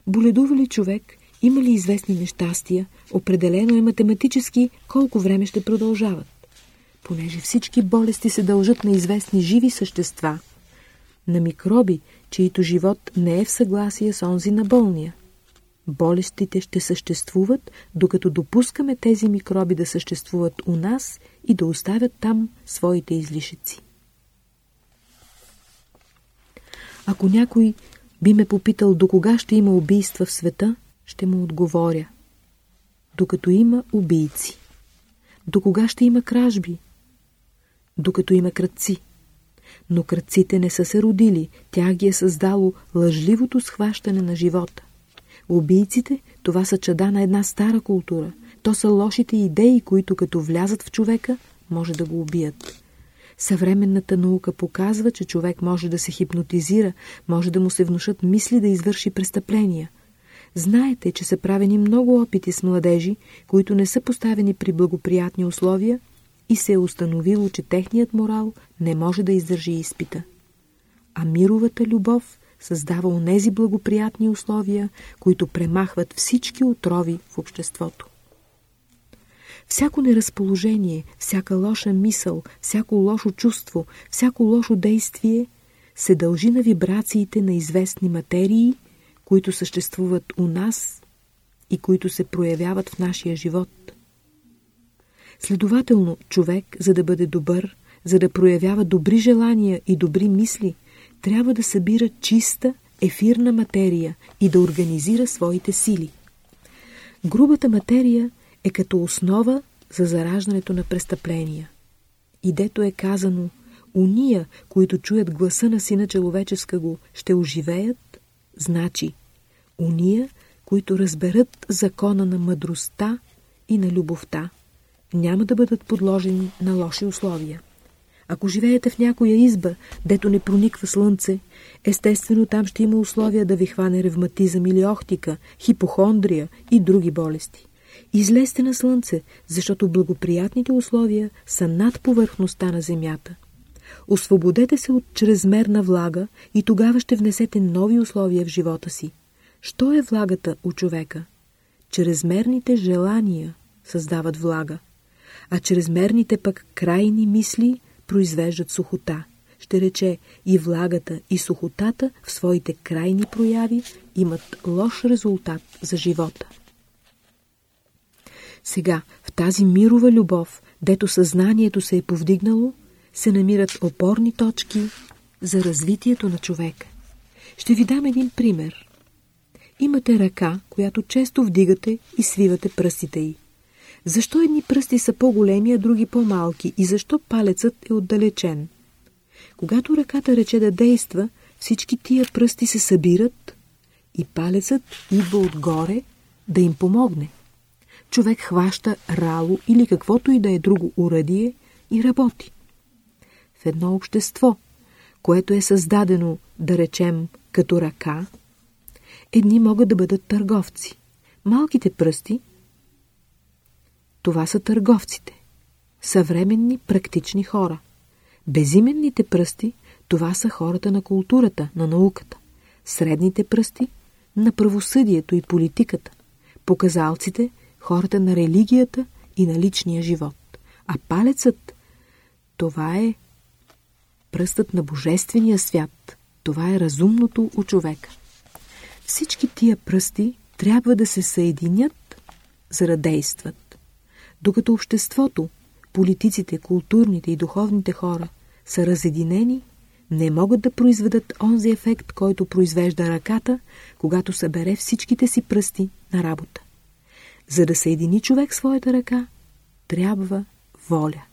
Боледува ли човек, има ли известни нещастия, определено е математически колко време ще продължават. Понеже всички болести се дължат на известни живи същества, на микроби, чието живот не е в съгласие с онзи на болния. Болестите ще съществуват, докато допускаме тези микроби да съществуват у нас и да оставят там своите излишъци. Ако някой би ме попитал до кога ще има убийства в света, ще му отговоря. Докато има убийци. До кога ще има кражби? Докато има кръци. Но кръците не са се родили, тя ги е създало лъжливото схващане на живота. Убийците, това са чада на една стара култура. То са лошите идеи, които като влязат в човека, може да го убият. Съвременната наука показва, че човек може да се хипнотизира, може да му се внушат мисли да извърши престъпления. Знаете, че са правени много опити с младежи, които не са поставени при благоприятни условия и се е установило, че техният морал не може да издържи изпита. А мировата любов създава онези благоприятни условия, които премахват всички отрови в обществото. Всяко неразположение, всяка лоша мисъл, всяко лошо чувство, всяко лошо действие се дължи на вибрациите на известни материи, които съществуват у нас и които се проявяват в нашия живот. Следователно, човек, за да бъде добър, за да проявява добри желания и добри мисли, трябва да събира чиста, ефирна материя и да организира своите сили. Грубата материя е като основа за зараждането на престъпления. И дето е казано, уния, които чуят гласа на сина човеческа го, ще оживеят, значи, уния, които разберат закона на мъдростта и на любовта, няма да бъдат подложени на лоши условия. Ако живеете в някоя изба, дето не прониква слънце, естествено там ще има условия да ви хване ревматизъм или охтика, хипохондрия и други болести. Излезте на слънце, защото благоприятните условия са над повърхността на земята. Освободете се от чрезмерна влага и тогава ще внесете нови условия в живота си. Що е влагата у човека? Чрезмерните желания създават влага, а чрезмерните пък крайни мисли произвеждат сухота. Ще рече и влагата, и сухотата в своите крайни прояви имат лош резултат за живота. Сега, в тази мирова любов, дето съзнанието се е повдигнало, се намират опорни точки за развитието на човека. Ще ви дам един пример. Имате ръка, която често вдигате и свивате пръстите й. Защо едни пръсти са по-големи, а други по-малки и защо палецът е отдалечен? Когато ръката рече да действа, всички тия пръсти се събират и палецът идва отгоре да им помогне. Човек хваща рало или каквото и да е друго уръдие и работи. В едно общество, което е създадено, да речем, като ръка, едни могат да бъдат търговци. Малките пръсти това са търговците. Съвременни, практични хора. Безименните пръсти – това са хората на културата, на науката. Средните пръсти – на правосъдието и политиката. Показалците – хората на религията и на личния живот. А палецът – това е пръстът на божествения свят. Това е разумното у човека. Всички тия пръсти трябва да се съединят, за да действат. Докато обществото, политиците, културните и духовните хора са разединени, не могат да произведат онзи ефект, който произвежда ръката, когато събере всичките си пръсти на работа. За да съедини човек своята ръка, трябва воля.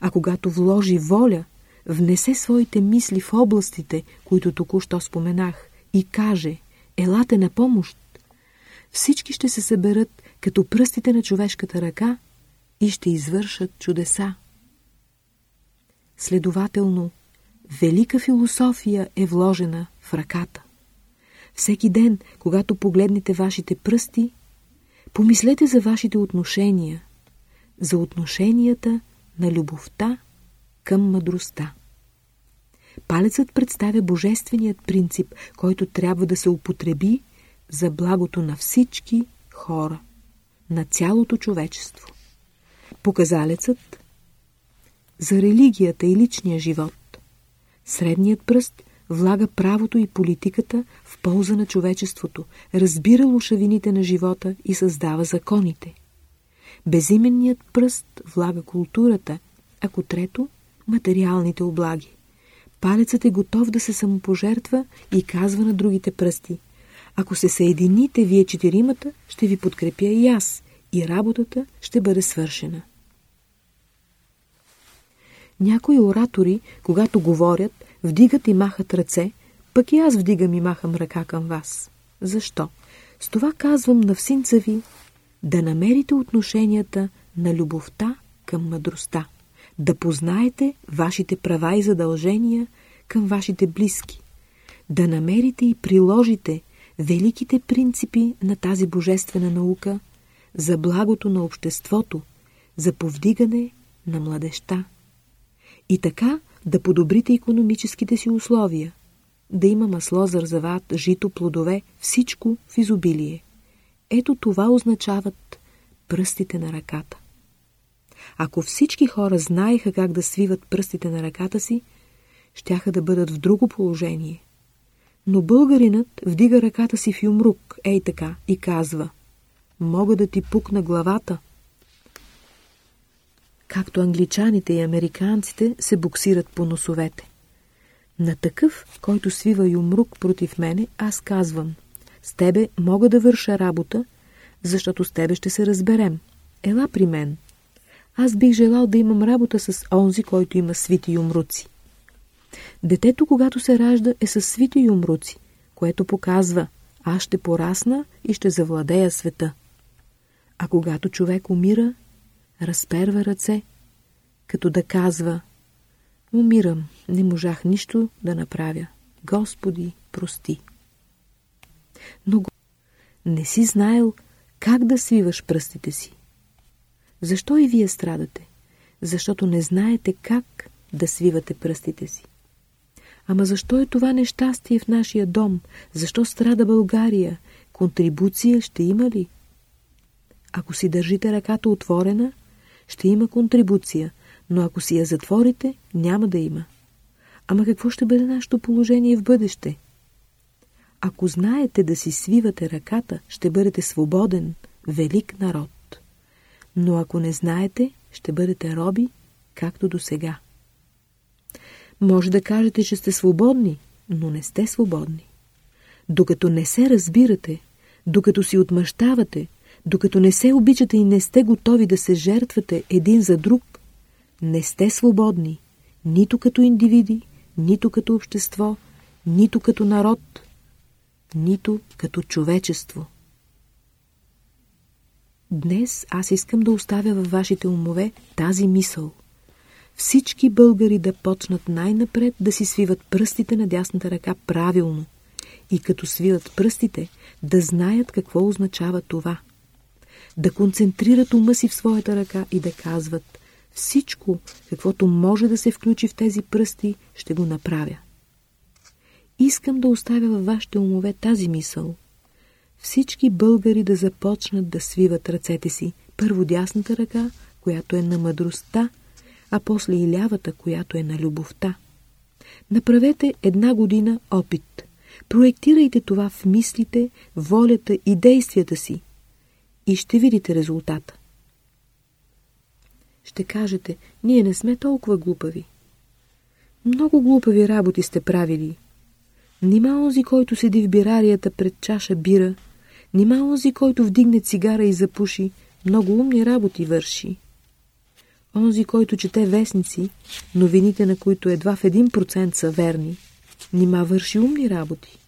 А когато вложи воля, внесе своите мисли в областите, които току-що споменах, и каже «Елате на помощ», всички ще се съберат като пръстите на човешката ръка и ще извършат чудеса. Следователно, велика философия е вложена в ръката. Всеки ден, когато погледнете вашите пръсти, помислете за вашите отношения, за отношенията на любовта към мъдростта. Палецът представя божественият принцип, който трябва да се употреби за благото на всички хора на цялото човечество. Показалецът за религията и личния живот. Средният пръст влага правото и политиката в полза на човечеството, разбира лошавините на живота и създава законите. Безименният пръст влага културата, ако трето – материалните облаги. Палецът е готов да се самопожертва и казва на другите пръсти. Ако се съедините вие четиримата, ще ви подкрепя и аз, и работата ще бъде свършена. Някои оратори, когато говорят, вдигат и махат ръце, пък и аз вдигам и махам ръка към вас. Защо? С това казвам на всинца ви да намерите отношенията на любовта към мъдростта, да познаете вашите права и задължения към вашите близки, да намерите и приложите великите принципи на тази божествена наука за благото на обществото, за повдигане на младеща. И така да подобрите економическите си условия, да има масло, зарзават, жито, плодове, всичко в изобилие. Ето това означават пръстите на ръката. Ако всички хора знаеха как да свиват пръстите на ръката си, щяха да бъдат в друго положение. Но българинът вдига ръката си в юмрук, ей така, и казва «Мога да ти пукна главата». Както англичаните и американците се буксират по носовете. На такъв, който свива юмрук против мене, аз казвам «С тебе мога да върша работа, защото с тебе ще се разберем. Ела при мен». Аз бих желал да имам работа с онзи, който има свити юмруци. Детето, когато се ражда, е със свити юмруци, което показва аз ще порасна и ще завладея света. А когато човек умира, разперва ръце, като да казва Умирам, не можах нищо да направя. Господи, прости. Но не си знаел как да свиваш пръстите си. Защо и вие страдате? Защото не знаете как да свивате пръстите си. Ама защо е това нещастие в нашия дом? Защо страда България? Контрибуция ще има ли? Ако си държите ръката отворена, ще има контрибуция, но ако си я затворите, няма да има. Ама какво ще бъде нашето положение в бъдеще? Ако знаете да си свивате ръката, ще бъдете свободен, велик народ. Но ако не знаете, ще бъдете роби, както до сега. Може да кажете, че сте свободни, но не сте свободни. Докато не се разбирате, докато си отмъщавате, докато не се обичате и не сте готови да се жертвате един за друг, не сте свободни, нито като индивиди, нито като общество, нито като народ, нито като човечество. Днес аз искам да оставя във вашите умове тази мисъл – всички българи да почнат най-напред да си свиват пръстите на дясната ръка правилно и като свиват пръстите, да знаят какво означава това. Да концентрират ума си в своята ръка и да казват всичко, каквото може да се включи в тези пръсти, ще го направя. Искам да оставя във вашите умове тази мисъл. Всички българи да започнат да свиват ръцете си, първо дясната ръка, която е на мъдростта, а после и лявата, която е на любовта. Направете една година опит. Проектирайте това в мислите, волята и действията си и ще видите резултата. Ще кажете, ние не сме толкова глупави. Много глупави работи сте правили. Нима онзи, който седи в бирарията пред чаша бира, нима онзи, който вдигне цигара и запуши, много умни работи върши. Онзи, който чете вестници, новините на които едва в 1% са верни, нима върши умни работи.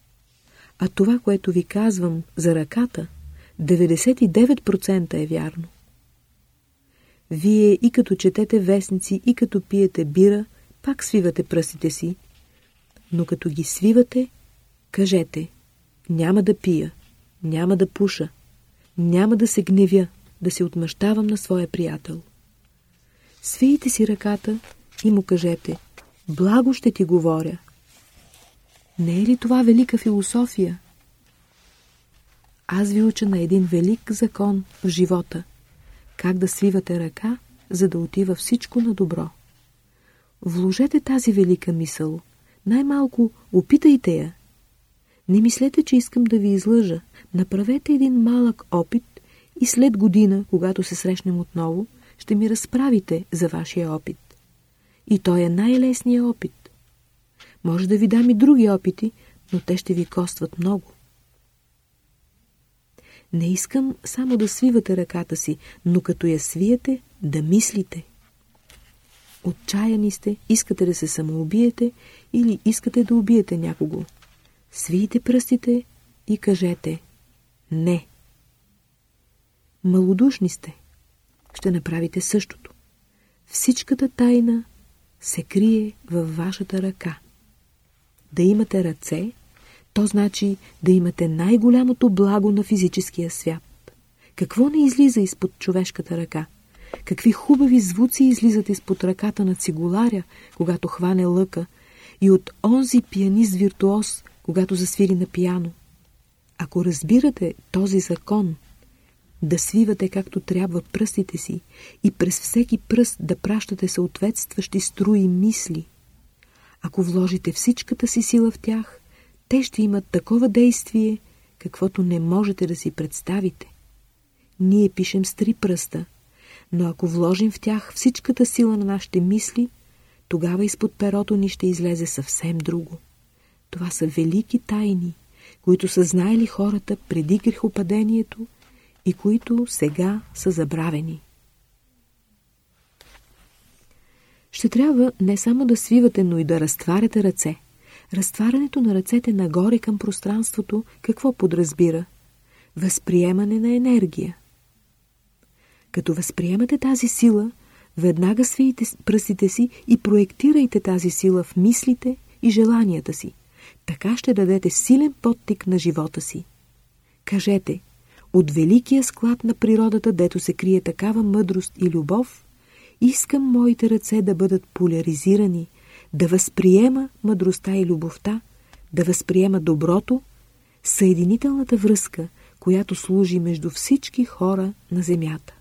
А това, което ви казвам за ръката, 99% е вярно. Вие и като четете вестници, и като пиете бира, пак свивате пръстите си, но като ги свивате, кажете няма да пия, няма да пуша, няма да се гневя, да се отмъщавам на своя приятел. Свийте си ръката и му кажете «Благо ще ти говоря». Не е ли това велика философия? Аз ви уча на един велик закон в живота. Как да свивате ръка, за да отива всичко на добро. Вложете тази велика мисъл, Най-малко опитайте я. Не мислете, че искам да ви излъжа. Направете един малък опит и след година, когато се срещнем отново, ще ми разправите за вашия опит. И той е най-лесният опит. Може да ви дам и други опити, но те ще ви костват много. Не искам само да свивате ръката си, но като я свиете, да мислите. Отчаяни сте, искате да се самоубиете или искате да убиете някого. Свийте пръстите и кажете «Не». Малодушни сте. Ще направите същото. Всичката тайна се крие във вашата ръка. Да имате ръце, то значи да имате най-голямото благо на физическия свят. Какво не излиза изпод човешката ръка? Какви хубави звуци излизат изпод ръката на цигуларя, когато хване лъка, и от онзи пианист-виртуоз, когато засвири на пияно. Ако разбирате този закон, да свивате както трябва пръстите си и през всеки пръст да пращате съответстващи струи мисли, ако вложите всичката си сила в тях, те ще имат такова действие, каквото не можете да си представите. Ние пишем с три пръста, но ако вложим в тях всичката сила на нашите мисли, тогава изпод перото ни ще излезе съвсем друго. Това са велики тайни, които са знаели хората преди грехопадението и които сега са забравени. Ще трябва не само да свивате, но и да разтваряте ръце. Разтварянето на ръцете нагоре към пространството какво подразбира? Възприемане на енергия. Като възприемате тази сила, веднага свиете пръстите си и проектирайте тази сила в мислите и желанията си. Така ще дадете силен подтик на живота си. Кажете, от великия склад на природата, дето се крие такава мъдрост и любов, искам моите ръце да бъдат поляризирани, да възприема мъдростта и любовта, да възприема доброто, съединителната връзка, която служи между всички хора на земята.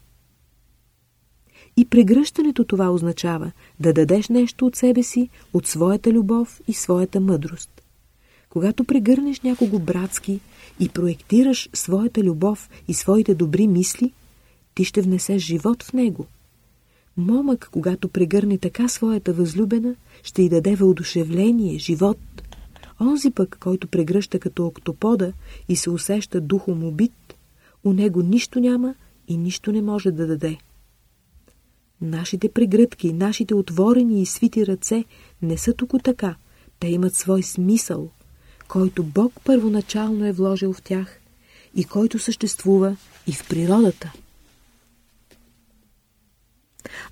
И прегръщането това означава да дадеш нещо от себе си, от своята любов и своята мъдрост. Когато прегърнеш някого братски и проектираш своята любов и своите добри мисли, ти ще внесеш живот в него. Момък, когато прегърне така своята възлюбена, ще й даде въодушевление, живот. Онзи пък, който прегръща като октопода и се усеща духом убит, у него нищо няма и нищо не може да даде. Нашите прегръдки, нашите отворени и свити ръце не са тук така. Те имат свой смисъл, който Бог първоначално е вложил в тях и който съществува и в природата.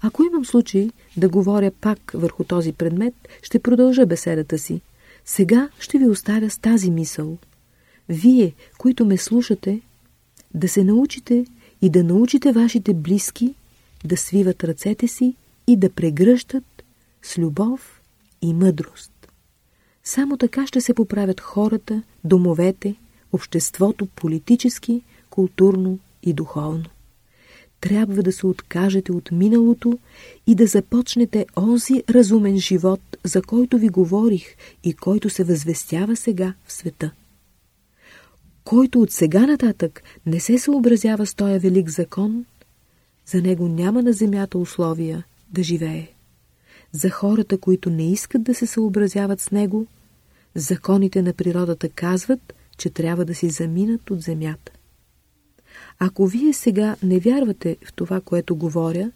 Ако имам случай да говоря пак върху този предмет, ще продължа беседата си. Сега ще ви оставя с тази мисъл. Вие, които ме слушате, да се научите и да научите вашите близки да свиват ръцете си и да прегръщат с любов и мъдрост. Само така ще се поправят хората, домовете, обществото политически, културно и духовно. Трябва да се откажете от миналото и да започнете онзи разумен живот, за който ви говорих и който се възвестява сега в света. Който от сега нататък не се съобразява с този велик закон, за него няма на земята условия да живее. За хората, които не искат да се съобразяват с него, законите на природата казват, че трябва да си заминат от земята. Ако вие сега не вярвате в това, което говоря,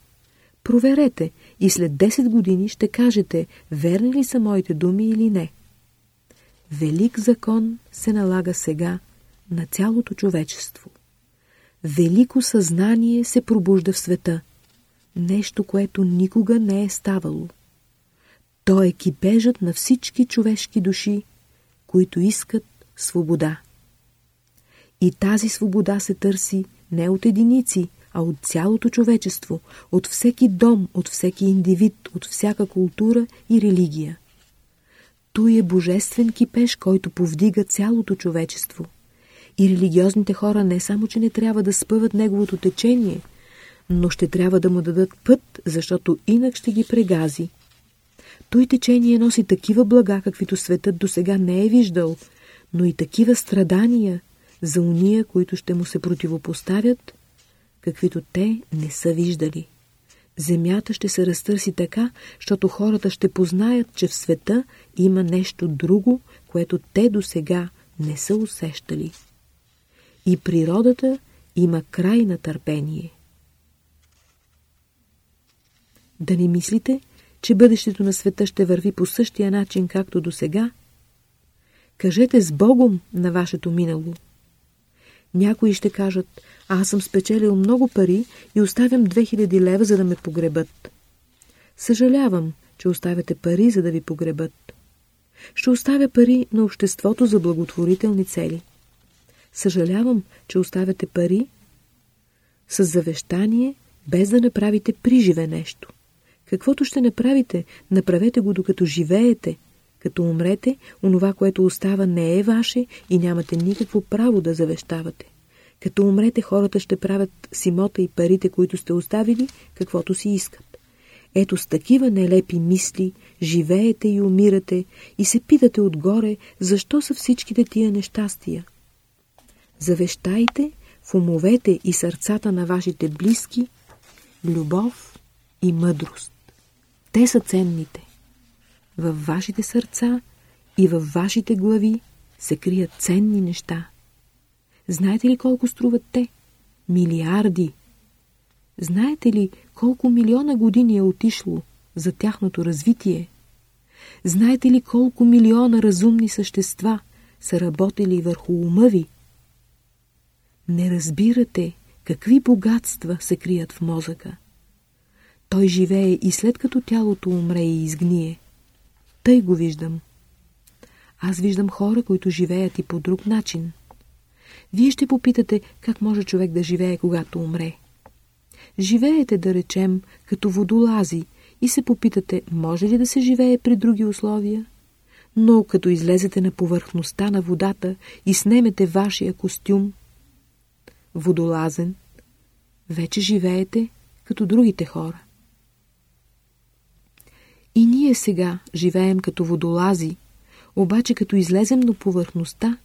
проверете и след 10 години ще кажете, верни ли са моите думи или не. Велик закон се налага сега на цялото човечество велико съзнание се пробужда в света. Нещо, което никога не е ставало. То е кипежът на всички човешки души, които искат свобода. И тази свобода се търси не от единици, а от цялото човечество, от всеки дом, от всеки индивид, от всяка култура и религия. Той е божествен кипеж, който повдига цялото човечество – и религиозните хора не само, че не трябва да спъват неговото течение, но ще трябва да му дадат път, защото инак ще ги прегази. Той течение носи такива блага, каквито светът до сега не е виждал, но и такива страдания за уния, които ще му се противопоставят, каквито те не са виждали. Земята ще се разтърси така, защото хората ще познаят, че в света има нещо друго, което те до сега не са усещали. И природата има край на търпение. Да не мислите, че бъдещето на света ще върви по същия начин, както до сега? Кажете с Богом на вашето минало. Някои ще кажат, аз съм спечелил много пари и оставям 2000 лева, за да ме погребат. Съжалявам, че оставяте пари, за да ви погребат. Ще оставя пари на обществото за благотворителни цели. Съжалявам, че оставяте пари с завещание, без да направите приживе нещо. Каквото ще направите, направете го докато живеете. Като умрете, онова, което остава, не е ваше и нямате никакво право да завещавате. Като умрете, хората ще правят с имота и парите, които сте оставили, каквото си искат. Ето с такива нелепи мисли живеете и умирате и се питате отгоре, защо са всичките тия нещастия. Завещайте в умовете и сърцата на вашите близки любов и мъдрост. Те са ценните. Във вашите сърца и във вашите глави се крият ценни неща. Знаете ли колко струват те? Милиарди. Знаете ли колко милиона години е отишло за тяхното развитие? Знаете ли колко милиона разумни същества са работили върху ума ви? Не разбирате какви богатства се крият в мозъка. Той живее и след като тялото умре и изгние. Тъй го виждам. Аз виждам хора, които живеят и по друг начин. Вие ще попитате как може човек да живее, когато умре. Живеете, да речем, като водолази и се попитате, може ли да се живее при други условия? Но като излезете на повърхността на водата и снемете вашия костюм, водолазен, вече живеете като другите хора. И ние сега живеем като водолази, обаче като излезем на повърхността,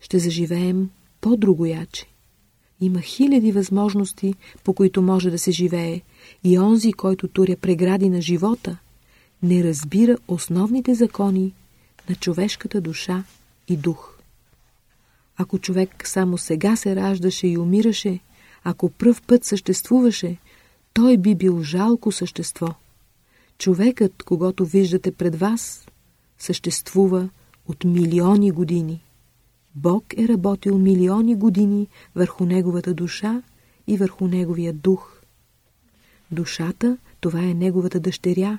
ще заживеем по-другояче. Има хиляди възможности, по които може да се живее, и онзи, който туря прегради на живота, не разбира основните закони на човешката душа и дух. Ако човек само сега се раждаше и умираше, ако пръв път съществуваше, той би бил жалко същество. Човекът, когато виждате пред вас, съществува от милиони години. Бог е работил милиони години върху неговата душа и върху неговия дух. Душата – това е неговата дъщеря.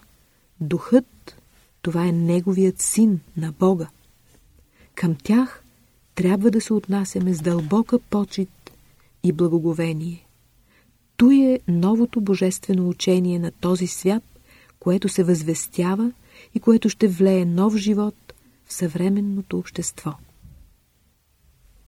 Духът – това е неговият син на Бога. Към тях трябва да се отнасяме с дълбока почет и благоговение. Той е новото божествено учение на този свят, което се възвестява и което ще влее нов живот в съвременното общество.